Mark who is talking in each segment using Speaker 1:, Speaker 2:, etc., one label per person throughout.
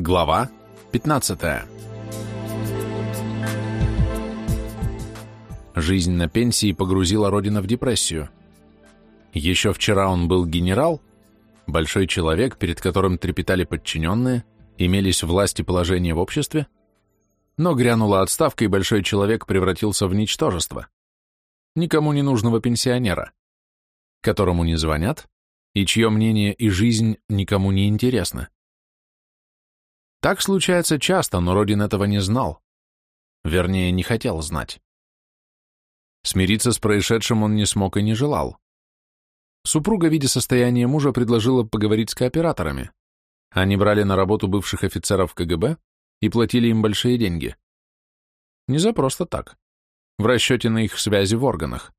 Speaker 1: Глава 15 Жизнь на пенсии погрузила Родина в депрессию. Еще вчера он был генерал, большой человек, перед которым трепетали подчиненные, имелись власть и положение в обществе, но грянула отставка, и большой человек превратился в ничтожество, никому не нужного пенсионера, которому не звонят, и чье мнение и жизнь никому не интересны. Так случается часто, но Родин этого не знал. Вернее, не хотел знать. Смириться с происшедшим он не смог и не желал. Супруга, видя состояние мужа, предложила поговорить с кооператорами. Они брали на работу бывших офицеров КГБ и платили им большие деньги. Не за просто так. В расчете на их связи в органах.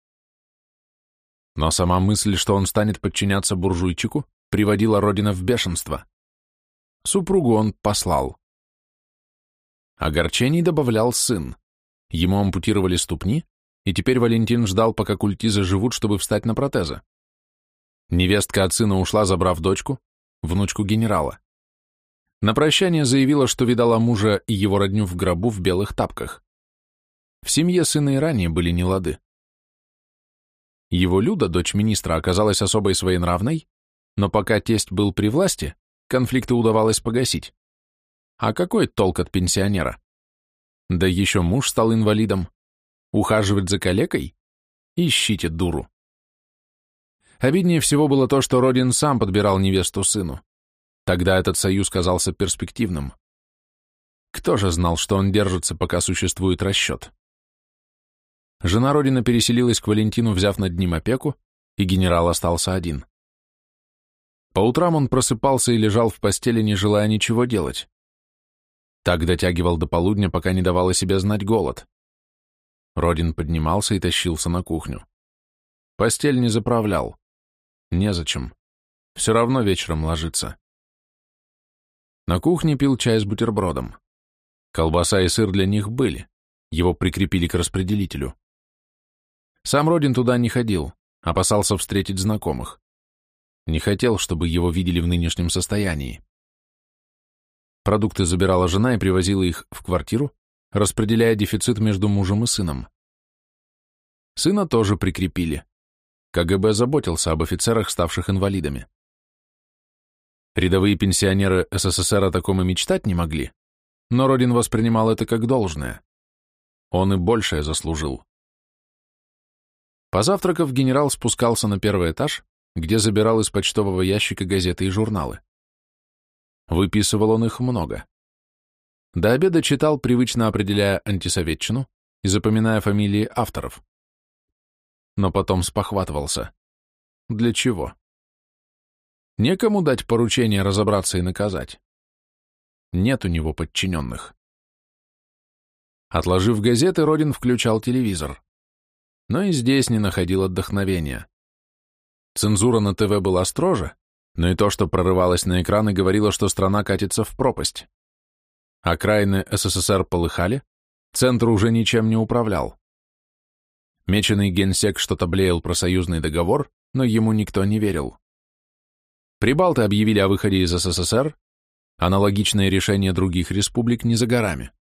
Speaker 1: Но сама мысль, что он станет подчиняться буржуйчику, приводила Родина в бешенство. Супругу он послал. Огорчений добавлял сын. Ему ампутировали ступни, и теперь Валентин ждал, пока культи заживут, чтобы встать на протезы. Невестка от сына ушла, забрав дочку, внучку генерала. На прощание заявила, что видала мужа и его родню в гробу в белых тапках. В семье сына и ранее были нелады. Его Люда, дочь министра, оказалась особой своенравной, но пока тесть был при власти, конфликты удавалось погасить. А какой толк от пенсионера? Да еще муж стал инвалидом. Ухаживать за калекой? Ищите дуру. Обиднее всего было то, что Родин сам подбирал невесту сыну. Тогда этот союз казался перспективным. Кто же знал, что он держится, пока существует расчет? Жена Родина переселилась к Валентину, взяв над ним опеку, и генерал остался один. По утрам он просыпался и лежал в постели, не желая ничего делать. Так дотягивал до полудня, пока не давал о себе знать голод. Родин поднимался и тащился на кухню. Постель не заправлял. Незачем. Все равно вечером ложиться. На кухне пил чай с бутербродом. Колбаса и сыр для них были. Его прикрепили к распределителю. Сам Родин туда не ходил, опасался встретить знакомых. Не хотел, чтобы его видели в нынешнем состоянии. Продукты забирала жена и привозила их в квартиру, распределяя дефицит между мужем и сыном. Сына тоже прикрепили. КГБ заботился об офицерах, ставших инвалидами. Рядовые пенсионеры СССР о таком и мечтать не могли, но Родин воспринимал это как должное. Он и большее заслужил. Позавтракав, генерал спускался на первый этаж, где забирал из почтового ящика газеты и журналы. Выписывал он их много. До обеда читал, привычно определяя антисоветчину и запоминая фамилии авторов. Но потом спохватывался. Для чего? Некому дать поручение разобраться и наказать. Нет у него подчиненных. Отложив газеты, Родин включал телевизор но и здесь не находил отдохновения. Цензура на ТВ была строже, но и то, что прорывалось на экраны, говорило, что страна катится в пропасть. Окраины СССР полыхали, центр уже ничем не управлял. Меченый генсек что-то блеял про союзный договор, но ему никто не верил. Прибалты объявили о выходе из СССР, аналогичное решение других республик не за горами.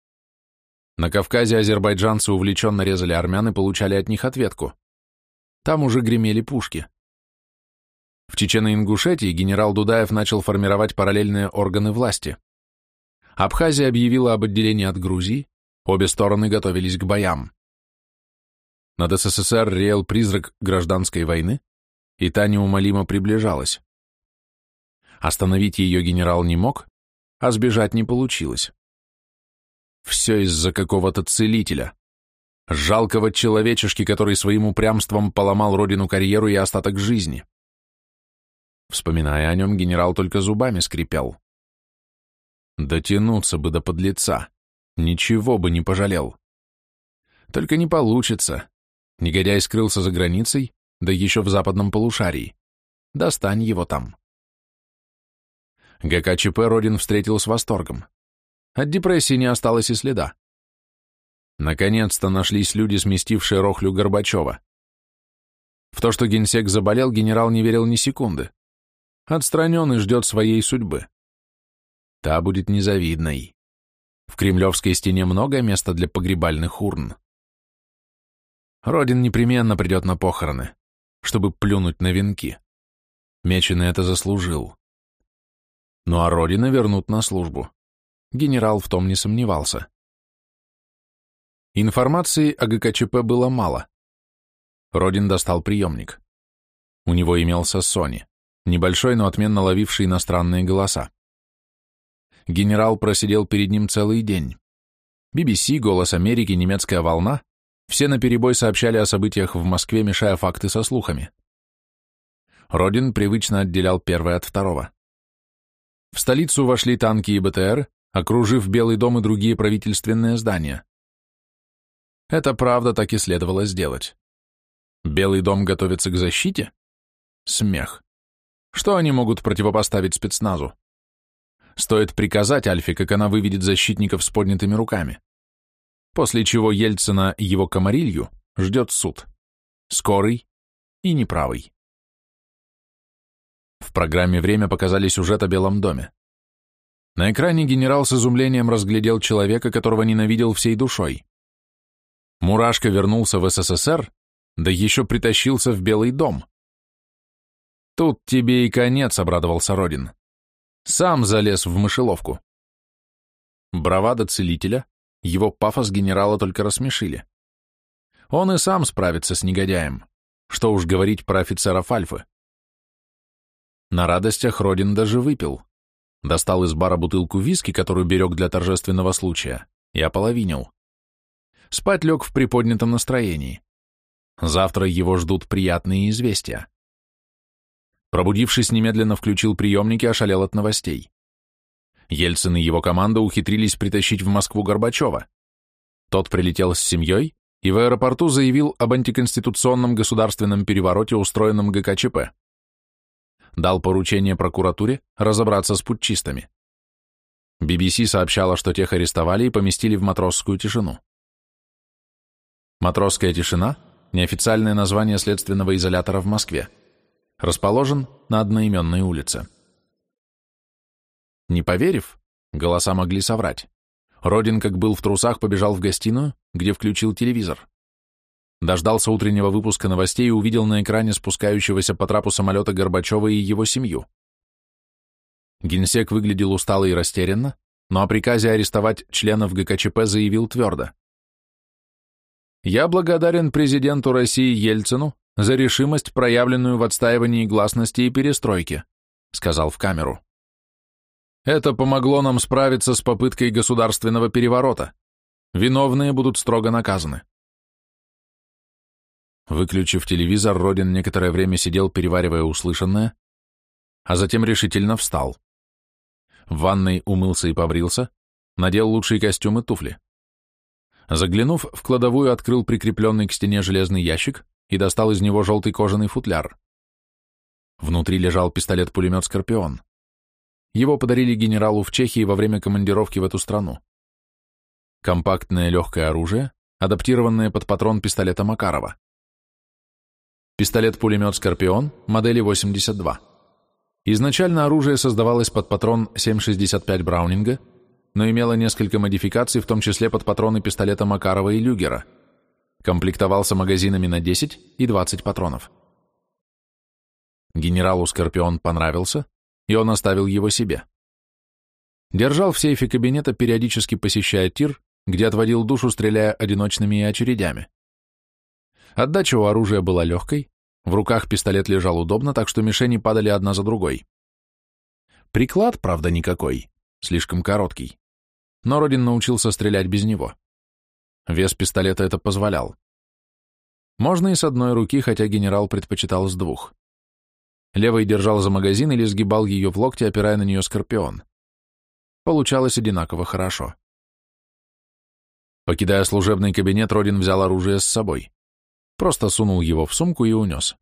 Speaker 1: На Кавказе азербайджанцы увлеченно резали армян и получали от них ответку. Там уже гремели пушки. В Чечено-Ингушетии генерал Дудаев начал формировать параллельные органы власти. Абхазия объявила об отделении от Грузии, обе стороны готовились к боям. Над СССР реял призрак гражданской войны, и та неумолимо приближалась. Остановить ее генерал не мог, а сбежать не получилось. Все из-за какого-то целителя. Жалкого человечешки, который своим упрямством поломал родину карьеру и остаток жизни. Вспоминая о нем, генерал только зубами скрипел. Дотянуться бы до подлеца. Ничего бы не пожалел. Только не получится. Негодяй скрылся за границей, да еще в западном полушарии. Достань его там. ГКЧП Родин встретил с восторгом. От депрессии не осталось и следа. Наконец-то нашлись люди, сместившие Рохлю Горбачева. В то, что генсек заболел, генерал не верил ни секунды. Отстраненный ждет своей судьбы. Та будет незавидной. В Кремлевской стене много места для погребальных урн. Родин непременно придет на похороны, чтобы плюнуть на венки. Меченый это заслужил. Ну а Родина вернут на службу. Генерал в том не сомневался. Информации о ГКЧП было мало. Родин достал приемник. У него имелся Сони, небольшой, но отменно ловивший иностранные голоса. Генерал просидел перед ним целый день. BBC, Голос Америки, Немецкая волна — все наперебой сообщали о событиях в Москве, мешая факты со слухами. Родин привычно отделял первое от второго. В столицу вошли танки и БТР, окружив Белый дом и другие правительственные здания. Это правда так и следовало сделать. Белый дом готовится к защите? Смех. Что они могут противопоставить спецназу? Стоит приказать Альфе, как она выведет защитников с поднятыми руками. После чего Ельцина его комарилью ждет суд. Скорый и неправый. В программе «Время» показали сюжет о Белом доме. На экране генерал с изумлением разглядел человека, которого ненавидел всей душой. Мурашка вернулся в СССР, да еще притащился в Белый дом. Тут тебе и конец, обрадовался Родин. Сам залез в мышеловку. Бравада целителя, его пафос генерала только рассмешили. Он и сам справится с негодяем. Что уж говорить про офицеров Альфы. На радостях Родин даже выпил. Достал из бара бутылку виски, которую берег для торжественного случая, и ополовинил. Спать лег в приподнятом настроении. Завтра его ждут приятные известия. Пробудившись, немедленно включил приемники, ошалел от новостей. Ельцин и его команда ухитрились притащить в Москву Горбачева. Тот прилетел с семьей и в аэропорту заявил об антиконституционном государственном перевороте, устроенном ГКЧП дал поручение прокуратуре разобраться с путчистами. BBC сообщала, что тех арестовали и поместили в матросскую тишину. Матросская тишина – неофициальное название следственного изолятора в Москве. Расположен на одноименной улице. Не поверив, голоса могли соврать. Родин, как был в трусах, побежал в гостиную, где включил телевизор. Дождался утреннего выпуска новостей и увидел на экране спускающегося по трапу самолета Горбачева и его семью. Генсек выглядел устало и растерянно, но о приказе арестовать членов ГКЧП заявил твердо. «Я благодарен президенту России Ельцину за решимость, проявленную в отстаивании гласности и перестройки», сказал в камеру. «Это помогло нам справиться с попыткой государственного переворота. Виновные будут строго наказаны». Выключив телевизор, Родин некоторое время сидел, переваривая услышанное, а затем решительно встал. В ванной умылся и побрился, надел лучшие костюмы туфли. Заглянув в кладовую, открыл прикрепленный к стене железный ящик и достал из него желтый кожаный футляр. Внутри лежал пистолет-пулемет «Скорпион». Его подарили генералу в Чехии во время командировки в эту страну. Компактное легкое оружие, адаптированное под патрон пистолета Макарова. Пистолет-пулемет «Скорпион» модели 82. Изначально оружие создавалось под патрон 7,65 Браунинга, но имело несколько модификаций, в том числе под патроны пистолета Макарова и Люгера. Комплектовался магазинами на 10 и 20 патронов. Генералу «Скорпион» понравился, и он оставил его себе. Держал в сейфе кабинета, периодически посещая тир, где отводил душу, стреляя одиночными очередями. Отдача у оружия была легкой, в руках пистолет лежал удобно, так что мишени падали одна за другой. Приклад, правда, никакой, слишком короткий. Но Родин научился стрелять без него. Вес пистолета это позволял. Можно и с одной руки, хотя генерал предпочитал с двух. Левой держал за магазин или сгибал ее в локте, опирая на нее скорпион. Получалось одинаково хорошо. Покидая служебный кабинет, Родин взял оружие с собой. Просто сунул его в сумку и унес.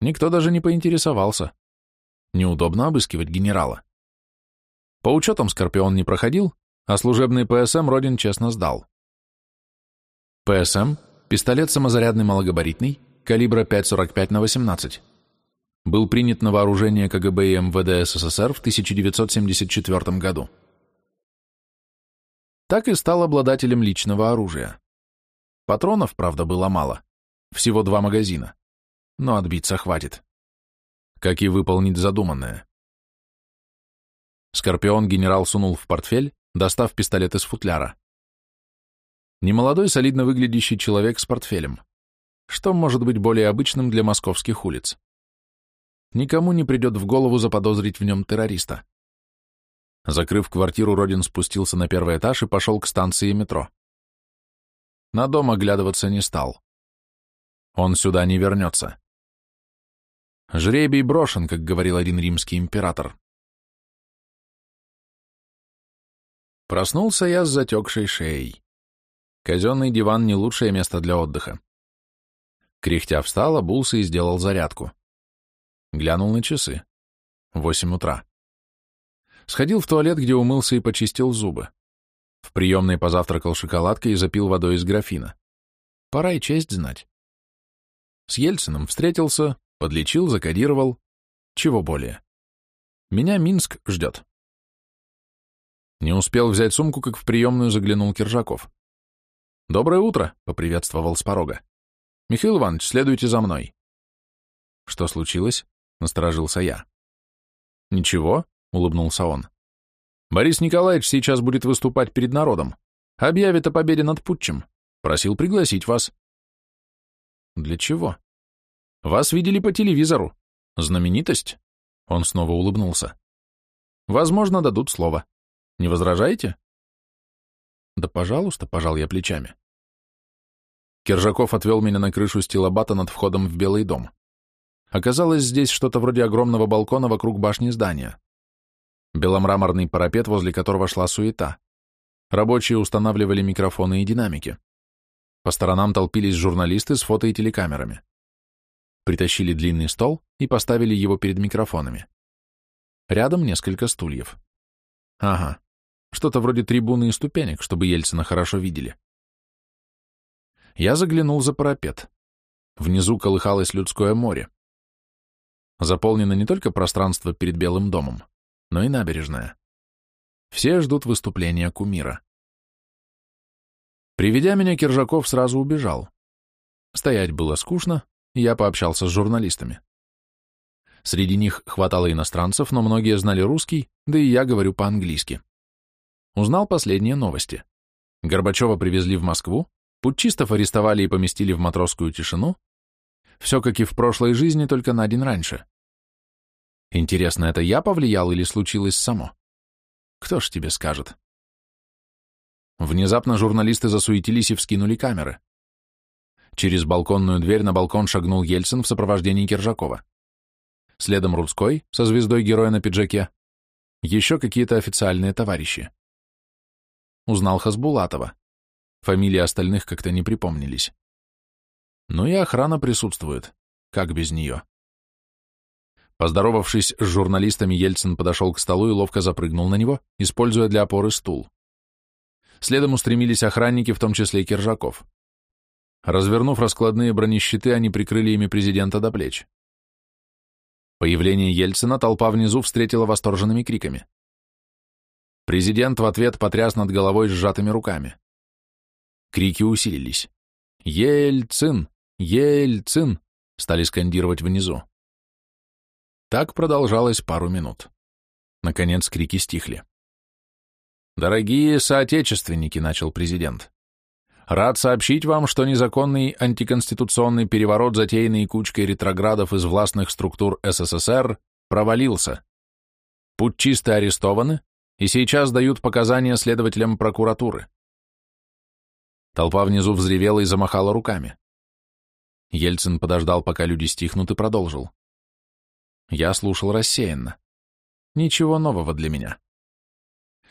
Speaker 1: Никто даже не поинтересовался. Неудобно обыскивать генерала. По учетам Скорпион не проходил, а служебный ПСМ Родин честно сдал. ПСМ – пистолет самозарядный малогабаритный, калибра 5,45 на 18. был принят на вооружение КГБ и МВД СССР в 1974 году. Так и стал обладателем личного оружия. Патронов, правда, было мало, всего два магазина, но отбиться хватит. Как и выполнить задуманное. Скорпион генерал сунул в портфель, достав пистолет из футляра. Немолодой, солидно выглядящий человек с портфелем. Что может быть более обычным для московских улиц? Никому не придет в голову заподозрить в нем террориста. Закрыв квартиру, Родин спустился на первый этаж и пошел к станции метро. На дом оглядываться не стал. Он сюда не вернется. Жребий брошен, как говорил один римский император. Проснулся я с затекшей шеей. Казенный диван — не лучшее место для отдыха. Кряхтя встал, обулся и сделал зарядку. Глянул на часы. Восемь утра. Сходил в туалет, где умылся и почистил зубы. В приемной позавтракал шоколадкой и запил водой из графина. Пора и честь знать. С Ельциным встретился, подлечил, закодировал. Чего более. Меня Минск ждет. Не успел взять сумку, как в приемную заглянул Киржаков. «Доброе утро», — поприветствовал с порога. «Михаил Иванович, следуйте за мной». «Что случилось?» — насторожился я. «Ничего», — улыбнулся он. «Борис Николаевич сейчас будет выступать перед народом. Объявит о победе над путчем. Просил пригласить вас». «Для чего?» «Вас видели по телевизору. Знаменитость?» Он снова улыбнулся. «Возможно, дадут слово. Не возражаете?» Да пожалуйста, пожал я плечами. Киржаков отвел меня на крышу стилобата над входом в Белый дом. Оказалось, здесь что-то вроде огромного балкона вокруг башни здания. Беломраморный парапет, возле которого шла суета. Рабочие устанавливали микрофоны и динамики. По сторонам толпились журналисты с фото и телекамерами. Притащили длинный стол и поставили его перед микрофонами. Рядом несколько стульев. Ага, что-то вроде трибуны и ступенек, чтобы Ельцина хорошо видели. Я заглянул за парапет. Внизу колыхалось людское море. Заполнено не только пространство перед Белым домом, но и набережная. Все ждут выступления кумира. Приведя меня, Киржаков сразу убежал. Стоять было скучно, я пообщался с журналистами. Среди них хватало иностранцев, но многие знали русский, да и я говорю по-английски. Узнал последние новости. Горбачева привезли в Москву, путчистов арестовали и поместили в матросскую тишину. Все как и в прошлой жизни, только на день раньше. Интересно, это я повлиял или случилось само? Кто ж тебе скажет? Внезапно журналисты засуетились и вскинули камеры. Через балконную дверь на балкон шагнул Ельцин в сопровождении Киржакова. Следом Рудской, со звездой героя на пиджаке. Еще какие-то официальные товарищи. Узнал Хасбулатова. Фамилии остальных как-то не припомнились. Ну и охрана присутствует. Как без нее? Поздоровавшись с журналистами, Ельцин подошел к столу и ловко запрыгнул на него, используя для опоры стул. Следом устремились охранники, в том числе и Киржаков. Развернув раскладные бронещиты, они прикрыли ими президента до плеч. Появление Ельцина толпа внизу встретила восторженными криками. Президент в ответ потряс над головой сжатыми руками. Крики усилились. «Ельцин! Ельцин!» стали скандировать внизу. Так продолжалось пару минут. Наконец крики стихли. «Дорогие соотечественники», — начал президент, — «рад сообщить вам, что незаконный антиконституционный переворот, затеянный кучкой ретроградов из властных структур СССР, провалился. Путчисты арестованы, и сейчас дают показания следователям прокуратуры. Толпа внизу взревела и замахала руками. Ельцин подождал, пока люди стихнут, и продолжил. Я слушал рассеянно. Ничего нового для меня.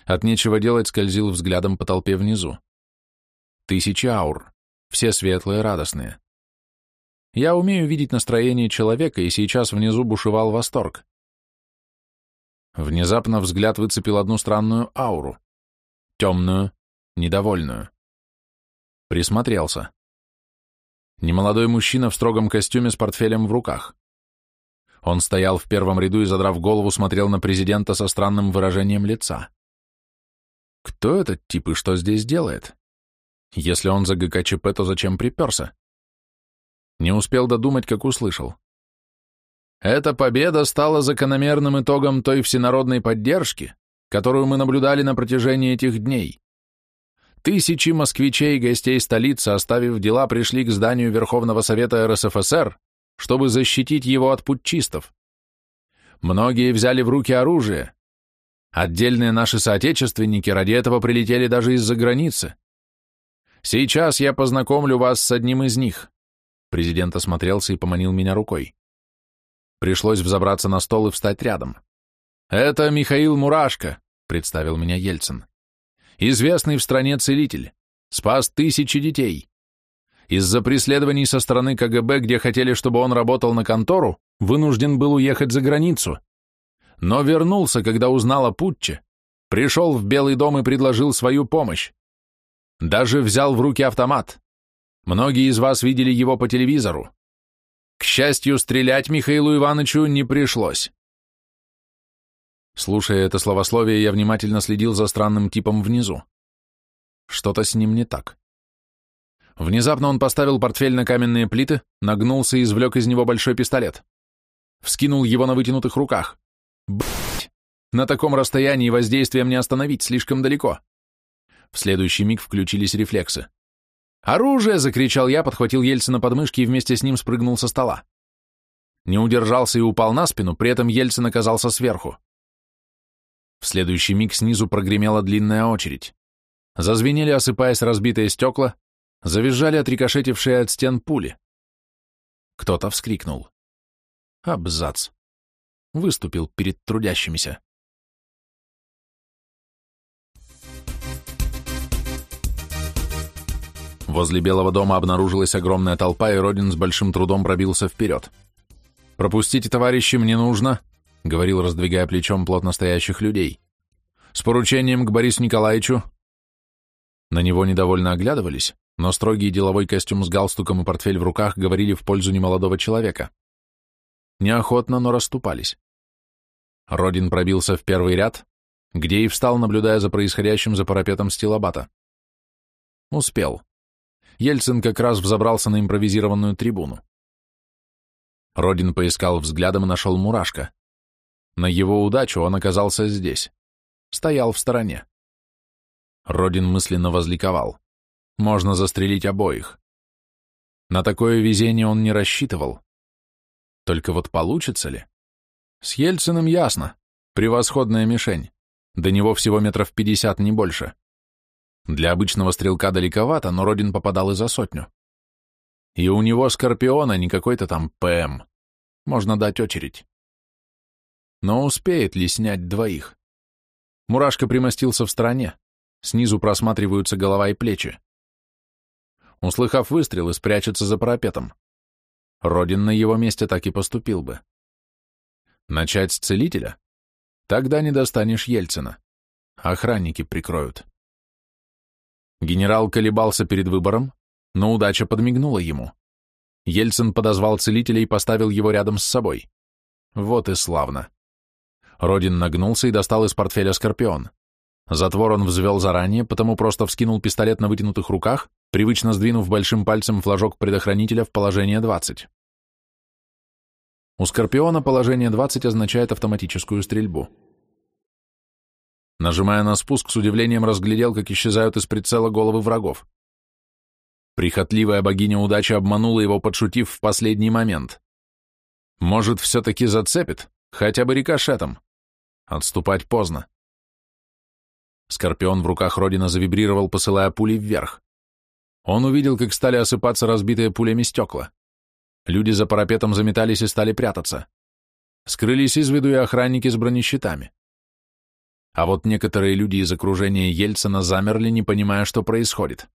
Speaker 1: От нечего делать скользил взглядом по толпе внизу. Тысячи аур, все светлые, радостные. Я умею видеть настроение человека, и сейчас внизу бушевал восторг. Внезапно взгляд выцепил одну странную ауру. Темную, недовольную. Присмотрелся. Немолодой мужчина в строгом костюме с портфелем в руках. Он стоял в первом ряду и, задрав голову, смотрел на президента со странным выражением лица. Кто этот тип и что здесь делает? Если он за ГКЧП, то зачем приперся? Не успел додумать, как услышал. Эта победа стала закономерным итогом той всенародной поддержки, которую мы наблюдали на протяжении этих дней. Тысячи москвичей и гостей столицы, оставив дела, пришли к зданию Верховного Совета РСФСР, чтобы защитить его от путчистов. Многие взяли в руки оружие. Отдельные наши соотечественники ради этого прилетели даже из-за границы. Сейчас я познакомлю вас с одним из них. Президент осмотрелся и поманил меня рукой. Пришлось взобраться на стол и встать рядом. «Это Михаил Мурашко», — представил меня Ельцин. «Известный в стране целитель. Спас тысячи детей. Из-за преследований со стороны КГБ, где хотели, чтобы он работал на контору, вынужден был уехать за границу. Но вернулся, когда узнал о путче, пришел в Белый дом и предложил свою помощь. Даже взял в руки автомат. Многие из вас видели его по телевизору. К счастью, стрелять Михаилу Ивановичу не пришлось. Слушая это словословие, я внимательно следил за странным типом внизу. Что-то с ним не так. Внезапно он поставил портфель на каменные плиты, нагнулся и извлек из него большой пистолет. Вскинул его на вытянутых руках. Бфть! На таком расстоянии воздействие мне остановить слишком далеко. В следующий миг включились рефлексы. «Оружие!» — закричал я, подхватил Ельцина под мышки и вместе с ним спрыгнул со стола. Не удержался и упал на спину, при этом Ельцин оказался сверху. В следующий миг снизу прогремела длинная очередь. Зазвенели, осыпаясь разбитые стекла, завизжали отрикошетившие от стен пули. Кто-то вскрикнул. Абзац. Выступил перед трудящимися. Возле Белого дома обнаружилась огромная толпа, и Родин с большим трудом пробился вперед. «Пропустите, товарищи, мне нужно», — говорил, раздвигая плечом плотно стоящих людей. «С поручением к Борису Николаевичу». На него недовольно оглядывались, но строгий деловой костюм с галстуком и портфель в руках говорили в пользу немолодого человека. Неохотно, но расступались. Родин пробился в первый ряд, где и встал, наблюдая за происходящим за парапетом стилобата. Успел. Ельцин как раз взобрался на импровизированную трибуну. Родин поискал взглядом и нашел мурашка. На его удачу он оказался здесь. Стоял в стороне. Родин мысленно возликовал. Можно застрелить обоих. На такое везение он не рассчитывал. Только вот получится ли? С Ельциным ясно. Превосходная мишень. До него всего метров пятьдесят, не больше. Для обычного стрелка далековато, но Родин попадал и за сотню. И у него Скорпиона, не какой-то там ПМ. Можно дать очередь. Но успеет ли снять двоих? Мурашка примостился в стороне. Снизу просматриваются голова и плечи. Услыхав выстрелы, спрячется за парапетом. Родин на его месте так и поступил бы. Начать с целителя? Тогда не достанешь Ельцина. Охранники прикроют. Генерал колебался перед выбором, но удача подмигнула ему. Ельцин подозвал целителя и поставил его рядом с собой. Вот и славно. Родин нагнулся и достал из портфеля скорпион. Затвор он взвел заранее, потому просто вскинул пистолет на вытянутых руках, привычно сдвинув большим пальцем флажок предохранителя в положение 20. У скорпиона положение 20 означает автоматическую стрельбу. Нажимая на спуск, с удивлением разглядел, как исчезают из прицела головы врагов. Прихотливая богиня удачи обманула его, подшутив в последний момент. Может, все-таки зацепит, хотя бы рикошетом. Отступать поздно. Скорпион в руках Родина завибрировал, посылая пули вверх. Он увидел, как стали осыпаться разбитые пулями стекла. Люди за парапетом заметались и стали прятаться. Скрылись из виду и охранники с бронещитами. А вот некоторые люди из окружения Ельцина замерли, не понимая, что происходит.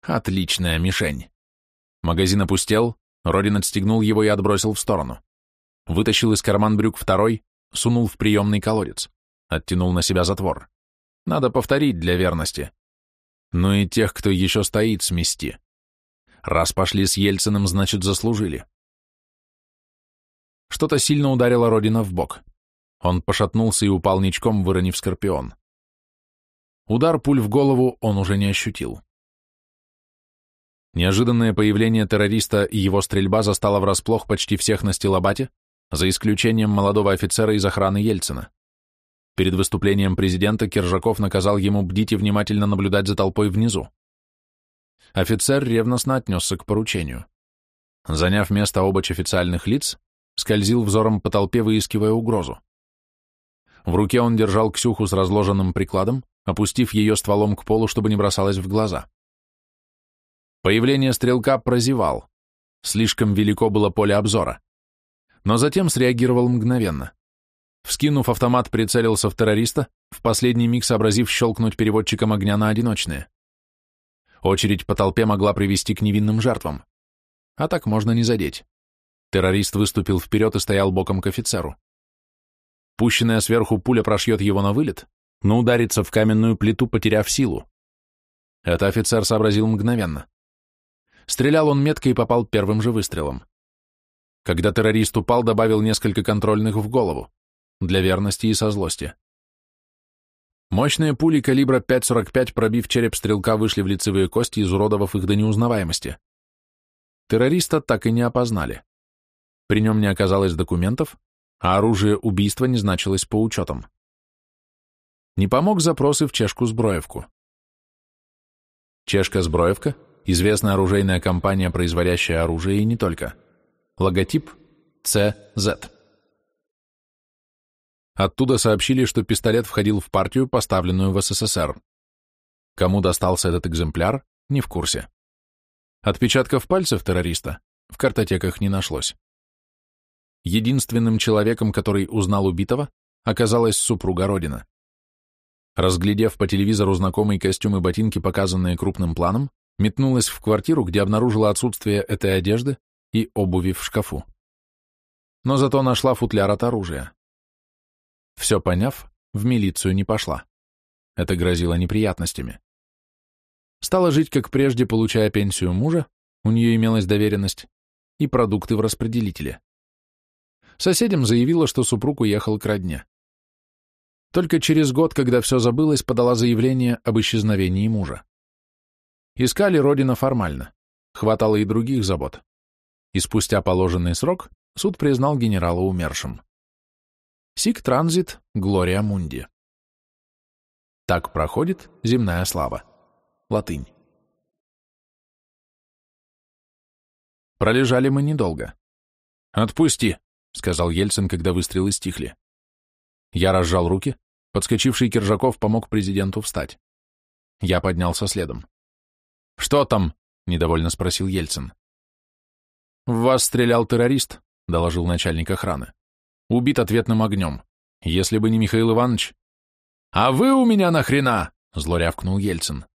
Speaker 1: Отличная мишень. Магазин опустел, Родин отстегнул его и отбросил в сторону. Вытащил из карман брюк второй, сунул в приемный колодец. Оттянул на себя затвор. Надо повторить для верности. Ну и тех, кто еще стоит, смести. Раз пошли с Ельциным, значит, заслужили. Что-то сильно ударило Родина в бок. Он пошатнулся и упал ничком, выронив скорпион. Удар пуль в голову он уже не ощутил. Неожиданное появление террориста и его стрельба застала врасплох почти всех на стилобате, за исключением молодого офицера из охраны Ельцина. Перед выступлением президента Киржаков наказал ему бдить и внимательно наблюдать за толпой внизу. Офицер ревностно отнесся к поручению. Заняв место обочь официальных лиц, скользил взором по толпе, выискивая угрозу. В руке он держал Ксюху с разложенным прикладом, опустив ее стволом к полу, чтобы не бросалась в глаза. Появление стрелка прозевал. Слишком велико было поле обзора. Но затем среагировал мгновенно. Вскинув автомат, прицелился в террориста, в последний миг сообразив щелкнуть переводчиком огня на одиночные. Очередь по толпе могла привести к невинным жертвам. А так можно не задеть. Террорист выступил вперед и стоял боком к офицеру. Пущенная сверху пуля прошьет его на вылет, но ударится в каменную плиту, потеряв силу. Это офицер сообразил мгновенно. Стрелял он метко и попал первым же выстрелом. Когда террорист упал, добавил несколько контрольных в голову, для верности и со злости. Мощные пули калибра 5,45, пробив череп стрелка, вышли в лицевые кости, изуродовав их до неузнаваемости. Террориста так и не опознали. При нем не оказалось документов, а оружие убийства не значилось по учетам. Не помог запросы в Чешку-Сброевку. Чешка-Сброевка – известная оружейная компания, производящая оружие и не только. Логотип – CZ. Оттуда сообщили, что пистолет входил в партию, поставленную в СССР. Кому достался этот экземпляр, не в курсе. Отпечатков пальцев террориста в картотеках не нашлось. Единственным человеком, который узнал убитого, оказалась супруга Родина. Разглядев по телевизору знакомые костюмы и ботинки, показанные крупным планом, метнулась в квартиру, где обнаружила отсутствие этой одежды и обуви в шкафу. Но зато нашла футляр от оружия. Все поняв, в милицию не пошла. Это грозило неприятностями. Стала жить, как прежде, получая пенсию мужа, у нее имелась доверенность, и продукты в распределителе. Соседям заявила, что супруг уехал к родне. Только через год, когда все забылось, подала заявление об исчезновении мужа. Искали родина формально, хватало и других забот. И спустя положенный срок суд признал генерала умершим. Сик транзит Глория Мунди. Так проходит земная слава. Латынь. Пролежали мы недолго. «Отпусти», — сказал Ельцин, когда выстрелы стихли. Я разжал руки, подскочивший Киржаков помог президенту встать. Я поднялся следом. «Что там?» — недовольно спросил Ельцин. «В вас стрелял террорист», — доложил начальник охраны. Убит ответным огнем. Если бы не Михаил Иванович... «А вы у меня нахрена?» — зло рявкнул Ельцин.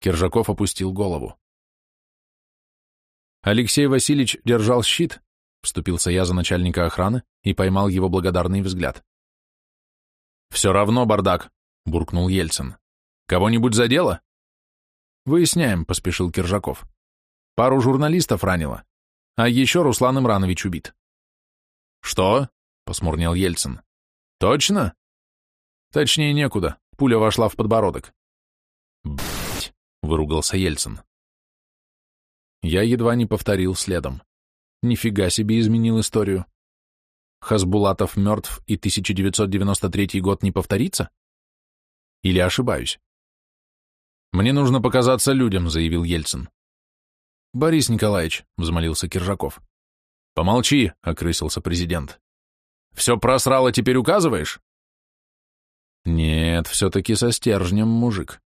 Speaker 1: Киржаков опустил голову. Алексей Васильевич держал щит, вступился я за начальника охраны и поймал его благодарный взгляд. «Все равно бардак», — буркнул Ельцин. «Кого-нибудь задело?» «Выясняем», — поспешил Киржаков. «Пару журналистов ранило, а еще Руслан Имранович убит». «Что?» — посмурнел Ельцин. «Точно?» «Точнее некуда. Пуля вошла в подбородок». «Блядь!» — выругался Ельцин. Я едва не повторил следом. Нифига себе изменил историю. Хасбулатов мертв и 1993 год не повторится? Или ошибаюсь? «Мне нужно показаться людям», — заявил Ельцин. «Борис Николаевич», — взмолился Киржаков. «Помолчи», — окрысился президент. «Все просрало, теперь указываешь?» «Нет, все-таки со стержнем, мужик.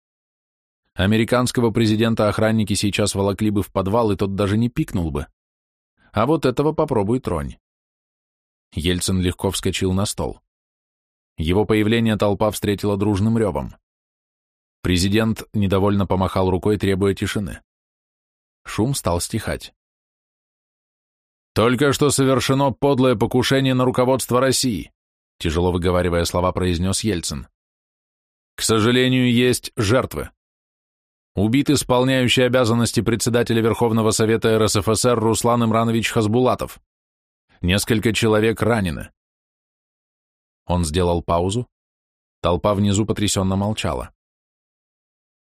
Speaker 1: Американского президента охранники сейчас волокли бы в подвал, и тот даже не пикнул бы. А вот этого попробуй тронь». Ельцин легко вскочил на стол. Его появление толпа встретила дружным ревом. Президент недовольно помахал рукой, требуя тишины. Шум стал стихать. «Только что совершено подлое покушение на руководство России», тяжело выговаривая слова, произнес Ельцин. «К сожалению, есть жертвы. Убит исполняющий обязанности председателя Верховного Совета РСФСР Руслан Имранович Хасбулатов. Несколько человек ранены. Он сделал паузу. Толпа внизу потрясенно молчала.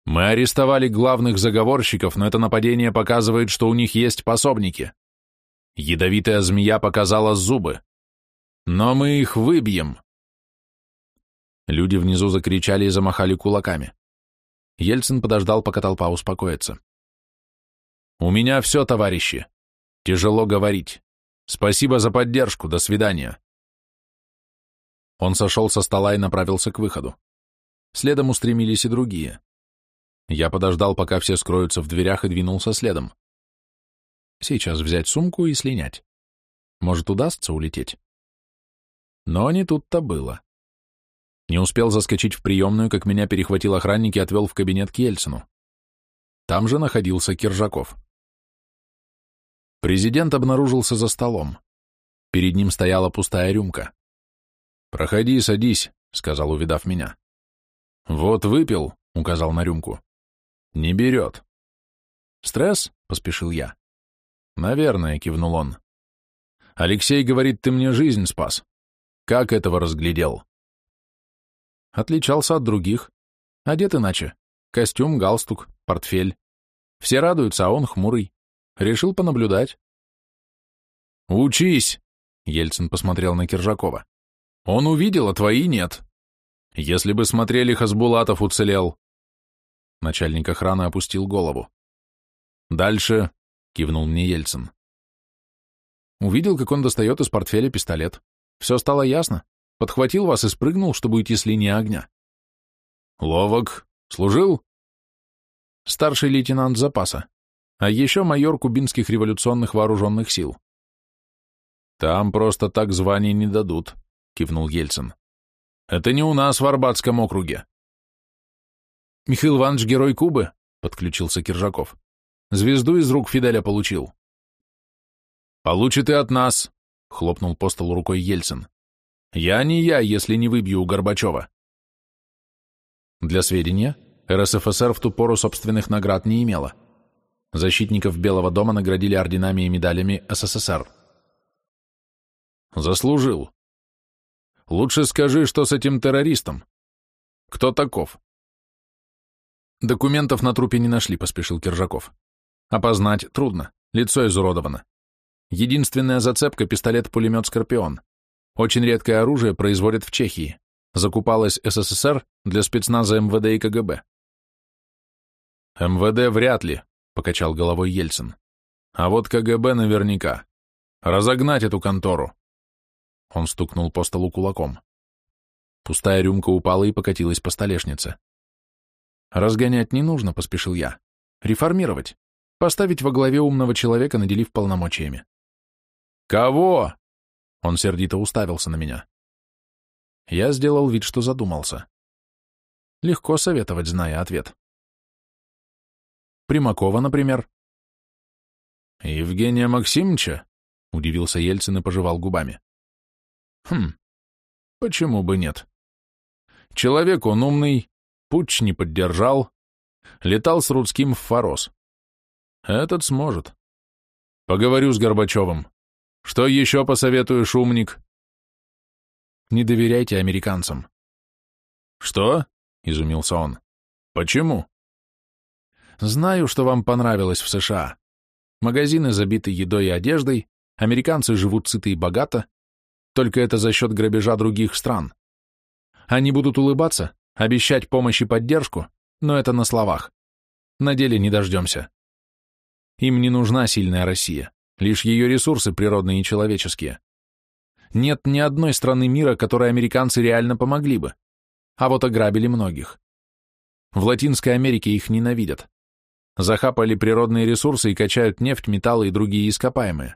Speaker 1: Мы арестовали главных заговорщиков, но это нападение показывает, что у них есть пособники. Ядовитая змея показала зубы. Но мы их выбьем. Люди внизу закричали и замахали кулаками. Ельцин подождал, пока толпа успокоится. «У меня все, товарищи. Тяжело говорить. Спасибо за поддержку. До свидания». Он сошел со стола и направился к выходу. Следом устремились и другие. Я подождал, пока все скроются в дверях, и двинулся следом. Сейчас взять сумку и слинять. Может, удастся улететь? Но не тут-то было. Не успел заскочить в приемную, как меня перехватил охранник и отвел в кабинет к Ельцину. Там же находился Киржаков. Президент обнаружился за столом. Перед ним стояла пустая рюмка. «Проходи, садись», — сказал, увидав меня. «Вот выпил», — указал на рюмку. «Не берет». «Стресс?» — поспешил я. «Наверное», — кивнул он. «Алексей говорит, ты мне жизнь спас. Как этого разглядел?» Отличался от других. Одет иначе. Костюм, галстук, портфель. Все радуются, а он хмурый. Решил понаблюдать. «Учись!» — Ельцин посмотрел на Киржакова. «Он увидел, а твои нет. Если бы смотрели, Хасбулатов уцелел». Начальник охраны опустил голову. «Дальше», — кивнул мне Ельцин. Увидел, как он достает из портфеля пистолет. Все стало ясно. Подхватил вас и спрыгнул, чтобы уйти с линии огня. Ловок. Служил? Старший лейтенант запаса. А еще майор кубинских революционных вооруженных сил. Там просто так званий не дадут, кивнул Ельцин. Это не у нас в Арбатском округе. Михаил Иванович герой Кубы, подключился Киржаков. Звезду из рук Фиделя получил. Получит и от нас, хлопнул по столу рукой Ельцин. Я не я, если не выбью Горбачева. Для сведения, РСФСР в ту пору собственных наград не имела. Защитников Белого дома наградили орденами и медалями СССР. Заслужил. Лучше скажи, что с этим террористом. Кто таков? Документов на трупе не нашли, поспешил Киржаков. Опознать трудно, лицо изуродовано. Единственная зацепка — пистолет-пулемет «Скорпион». Очень редкое оружие производят в Чехии. Закупалось СССР для спецназа МВД и КГБ. МВД вряд ли, покачал головой Ельцин. А вот КГБ наверняка. Разогнать эту контору. Он стукнул по столу кулаком. Пустая рюмка упала и покатилась по столешнице. «Разгонять не нужно», — поспешил я. «Реформировать. Поставить во главе умного человека, наделив полномочиями». «Кого?» Он сердито уставился на меня. Я сделал вид, что задумался. Легко советовать, зная ответ. Примакова, например. Евгения Максимовича? Удивился Ельцин и пожевал губами. Хм, почему бы нет? Человек он умный, путч не поддержал, летал с Рудским в Форос. Этот сможет. Поговорю с Горбачевым. Что еще посоветуешь, умник? Не доверяйте американцам. Что? Изумился он. Почему? Знаю, что вам понравилось в США. Магазины забиты едой и одеждой, американцы живут сыто и богато, только это за счет грабежа других стран. Они будут улыбаться, обещать помощь и поддержку, но это на словах. На деле не дождемся. Им не нужна сильная Россия лишь ее ресурсы природные и человеческие. Нет ни одной страны мира, которой американцы реально помогли бы, а вот ограбили многих. В Латинской Америке их ненавидят. Захапали природные ресурсы и качают нефть, металлы и другие ископаемые.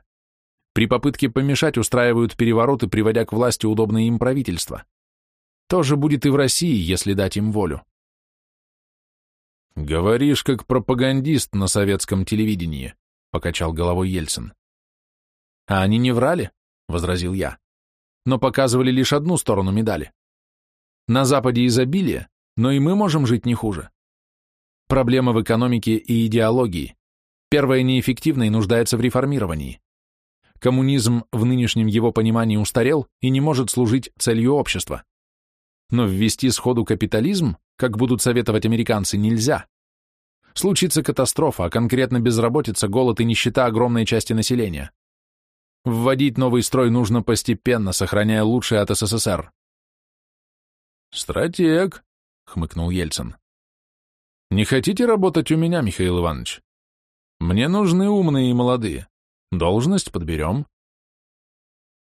Speaker 1: При попытке помешать устраивают перевороты, приводя к власти удобное им правительство. То же будет и в России, если дать им волю. «Говоришь, как пропагандист на советском телевидении», — покачал головой Ельцин. «А они не врали?» — возразил я. «Но показывали лишь одну сторону медали. На Западе изобилие, но и мы можем жить не хуже. Проблема в экономике и идеологии. Первая неэффективна и нуждается в реформировании. Коммунизм в нынешнем его понимании устарел и не может служить целью общества. Но ввести сходу капитализм, как будут советовать американцы, нельзя. Случится катастрофа, а конкретно безработица, голод и нищета огромной части населения. Вводить новый строй нужно постепенно, сохраняя лучшее от СССР. «Стратег», — хмыкнул Ельцин. «Не хотите работать у меня, Михаил Иванович? Мне нужны умные и молодые. Должность подберем».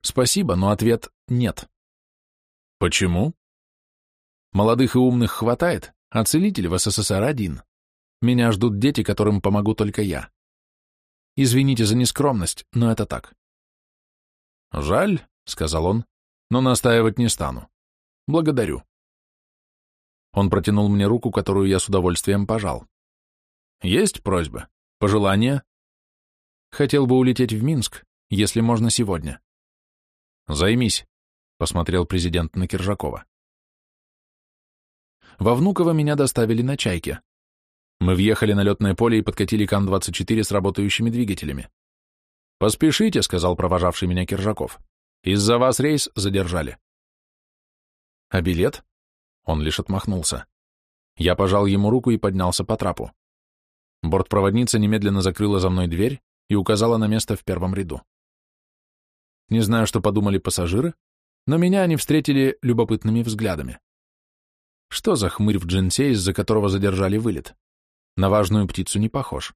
Speaker 1: Спасибо, но ответ «нет». Почему? Молодых и умных хватает, а целитель в СССР один. Меня ждут дети, которым помогу только я. Извините за нескромность, но это так. Жаль, — сказал он, — но настаивать не стану. Благодарю. Он протянул мне руку, которую я с удовольствием пожал. Есть просьба? Пожелание? Хотел бы улететь в Минск, если можно сегодня. Займись, — посмотрел президент на Киржакова. Во Внуково меня доставили на «Чайке». Мы въехали на летное поле и подкатили к Ан-24 с работающими двигателями. «Поспешите», — сказал провожавший меня Киржаков. «Из-за вас рейс задержали». «А билет?» Он лишь отмахнулся. Я пожал ему руку и поднялся по трапу. Бортпроводница немедленно закрыла за мной дверь и указала на место в первом ряду. Не знаю, что подумали пассажиры, но меня они встретили любопытными взглядами. Что за хмырь в джинсе, из-за которого задержали вылет? На важную птицу не похож.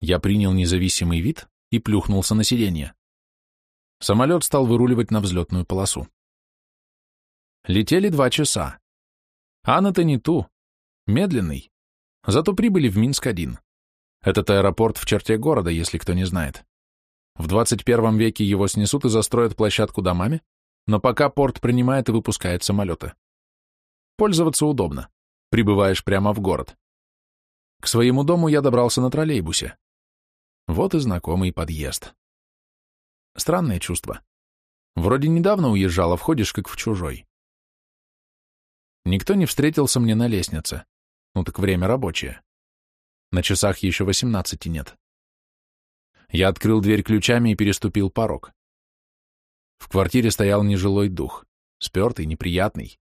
Speaker 1: Я принял независимый вид и плюхнулся на сиденье. Самолет стал выруливать на взлетную полосу. Летели два часа. Анна-то не ту. Медленный. Зато прибыли в Минск-1. Этот аэропорт в черте города, если кто не знает. В 21 веке его снесут и застроят площадку домами, но пока порт принимает и выпускает самолеты. Пользоваться удобно. Прибываешь прямо в город. К своему дому я добрался на троллейбусе. Вот и знакомый подъезд. Странное чувство. Вроде недавно уезжал, входишь как в чужой. Никто не встретился мне на лестнице. Ну так время рабочее. На часах еще восемнадцати нет. Я открыл дверь ключами и переступил порог. В квартире стоял нежилой дух, спертый, неприятный.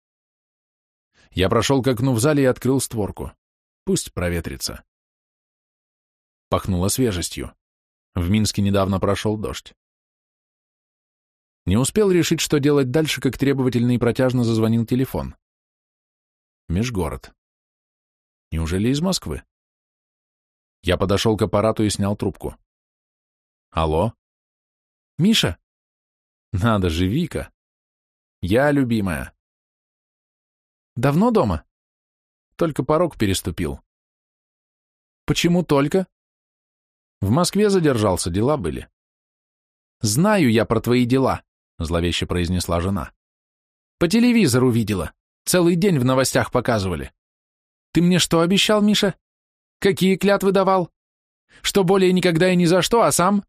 Speaker 1: Я прошел к окну в зале и открыл створку. Пусть проветрится. Пахнуло свежестью. В Минске недавно прошел дождь. Не успел решить, что делать дальше, как требовательно и протяжно зазвонил телефон. Межгород. Неужели из Москвы? Я подошел к аппарату и снял трубку. Алло? Миша? Надо же, Вика. Я, любимая. Давно дома? Только порог переступил. Почему только? В Москве задержался, дела были. Знаю я про твои дела, зловеще произнесла жена. По телевизору видела. Целый день в новостях показывали. Ты мне что обещал, Миша? Какие клятвы давал? Что более никогда и ни за что, а сам?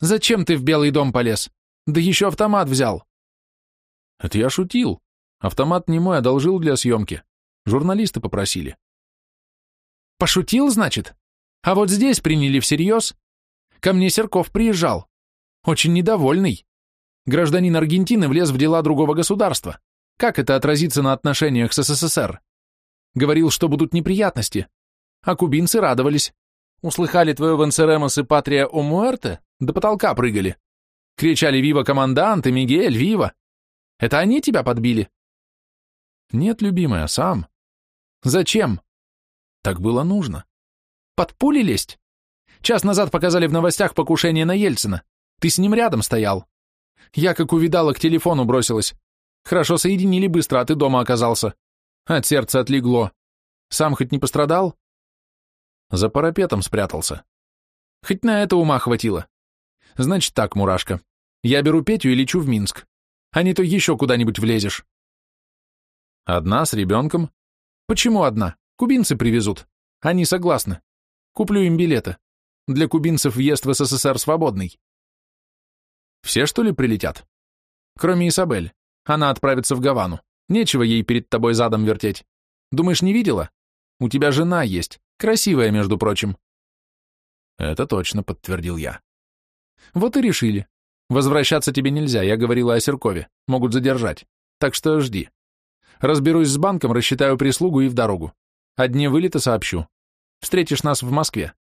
Speaker 1: Зачем ты в Белый дом полез? Да еще автомат взял. Это я шутил. Автомат не мой, одолжил для съемки. Журналисты попросили. Пошутил, значит? А вот здесь приняли всерьез. Ко мне Серков приезжал. Очень недовольный. Гражданин Аргентины влез в дела другого государства. Как это отразится на отношениях с СССР? Говорил, что будут неприятности. А кубинцы радовались. Услыхали твою Венсеремос и Патрия о? До потолка прыгали. Кричали «Вива, командант!» и «Мигель, вива!» Это они тебя подбили? Нет, любимая, сам. Зачем? Так было нужно. Под пули лезть? Час назад показали в новостях покушение на Ельцина. Ты с ним рядом стоял. Я, как увидала, к телефону бросилась. Хорошо соединили быстро, а ты дома оказался. От сердца отлегло. Сам хоть не пострадал? За парапетом спрятался. Хоть на это ума хватило. Значит так, мурашка. Я беру Петю и лечу в Минск. А не то еще куда-нибудь влезешь. Одна, с ребенком? Почему одна? Кубинцы привезут. Они согласны. Куплю им билеты. Для кубинцев въезд в СССР свободный. Все, что ли, прилетят? Кроме Исабель. Она отправится в Гавану. Нечего ей перед тобой задом вертеть. Думаешь, не видела? У тебя жена есть. Красивая, между прочим. Это точно, подтвердил я. Вот и решили. Возвращаться тебе нельзя, я говорила о Серкове, могут задержать. Так что жди. Разберусь с банком, рассчитаю прислугу и в дорогу. О дне вылета сообщу. Встретишь нас в Москве.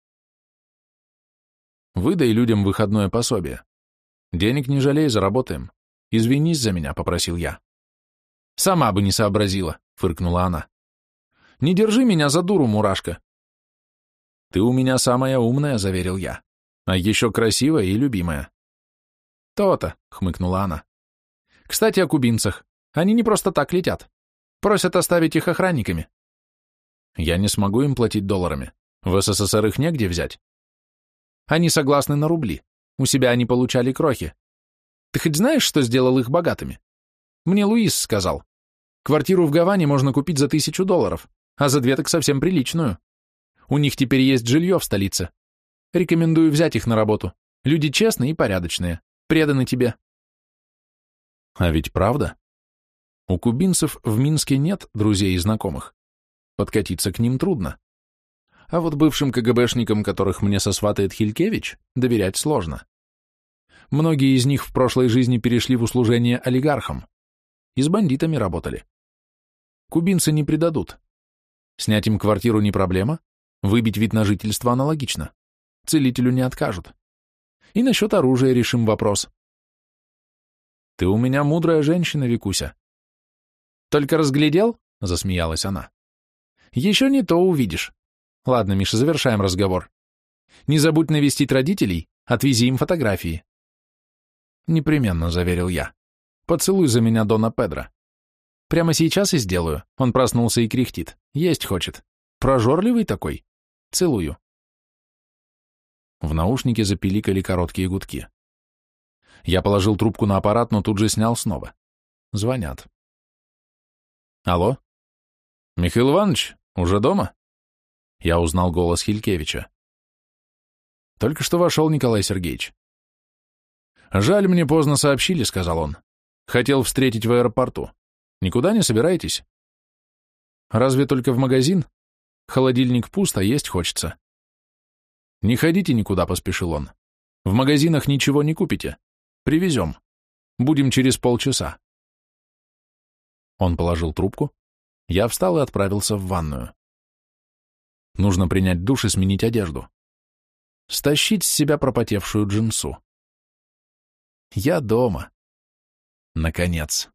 Speaker 1: Выдай людям выходное пособие. Денег не жалей, заработаем. Извинись за меня, попросил я. Сама бы не сообразила, фыркнула она. Не держи меня за дуру, мурашка. Ты у меня самая умная, заверил я. А еще красивая и любимая. То-то, хмыкнула она. Кстати, о кубинцах. Они не просто так летят. Просят оставить их охранниками. Я не смогу им платить долларами. В СССР их негде взять. Они согласны на рубли. У себя они получали крохи. Ты хоть знаешь, что сделал их богатыми? Мне Луис сказал. Квартиру в Гаване можно купить за тысячу долларов, а за две так совсем приличную. У них теперь есть жилье в столице. Рекомендую взять их на работу. Люди честные и порядочные, преданы тебе. А ведь правда? У кубинцев в Минске нет друзей и знакомых. Подкатиться к ним трудно. А вот бывшим КГБшникам, которых мне сосватает Хилькевич, доверять сложно. Многие из них в прошлой жизни перешли в услужение олигархам. И с бандитами работали. Кубинцы не предадут. Снять им квартиру не проблема, выбить вид на жительство аналогично. Целителю не откажут. И насчет оружия решим вопрос. Ты у меня мудрая женщина, Викуся. Только разглядел? Засмеялась она. Еще не то увидишь. Ладно, Миша, завершаем разговор. Не забудь навестить родителей, отвези им фотографии. Непременно, заверил я. Поцелуй за меня Дона Педро. Прямо сейчас и сделаю. Он проснулся и кряхтит. Есть хочет. Прожорливый такой. Целую. В наушнике запиликали короткие гудки. Я положил трубку на аппарат, но тут же снял снова. Звонят. Алло? Михаил Иванович, уже дома? Я узнал голос Хилькевича. Только что вошел Николай Сергеевич. «Жаль, мне поздно сообщили», — сказал он. «Хотел встретить в аэропорту. Никуда не собираетесь?» «Разве только в магазин? Холодильник пуст, а есть хочется». «Не ходите никуда», — поспешил он. «В магазинах ничего не купите. Привезем. Будем через полчаса». Он положил трубку. Я встал и отправился в ванную. Нужно принять душ и сменить одежду. Стащить с себя пропотевшую джинсу. Я дома. Наконец.